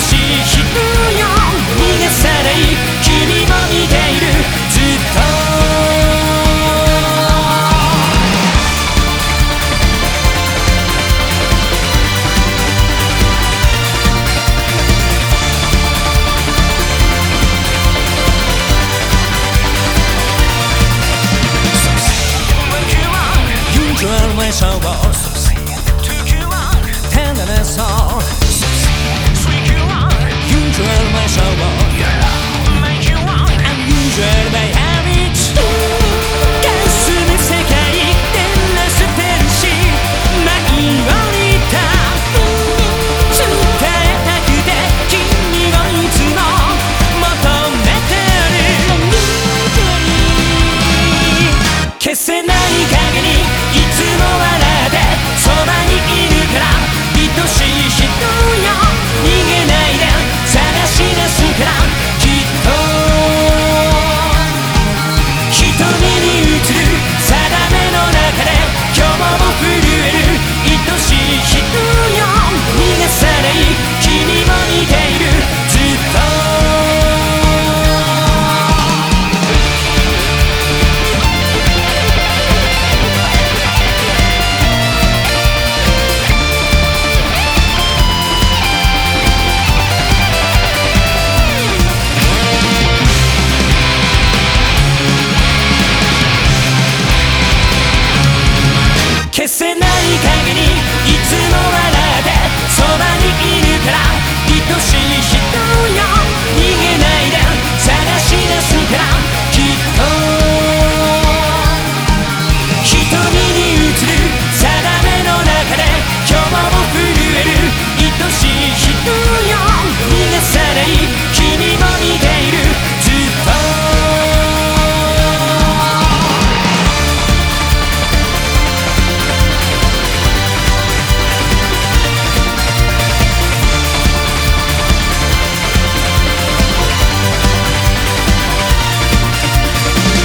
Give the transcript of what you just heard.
し人いにいつもは限りいつも笑ってそばにいるから愛しい人よ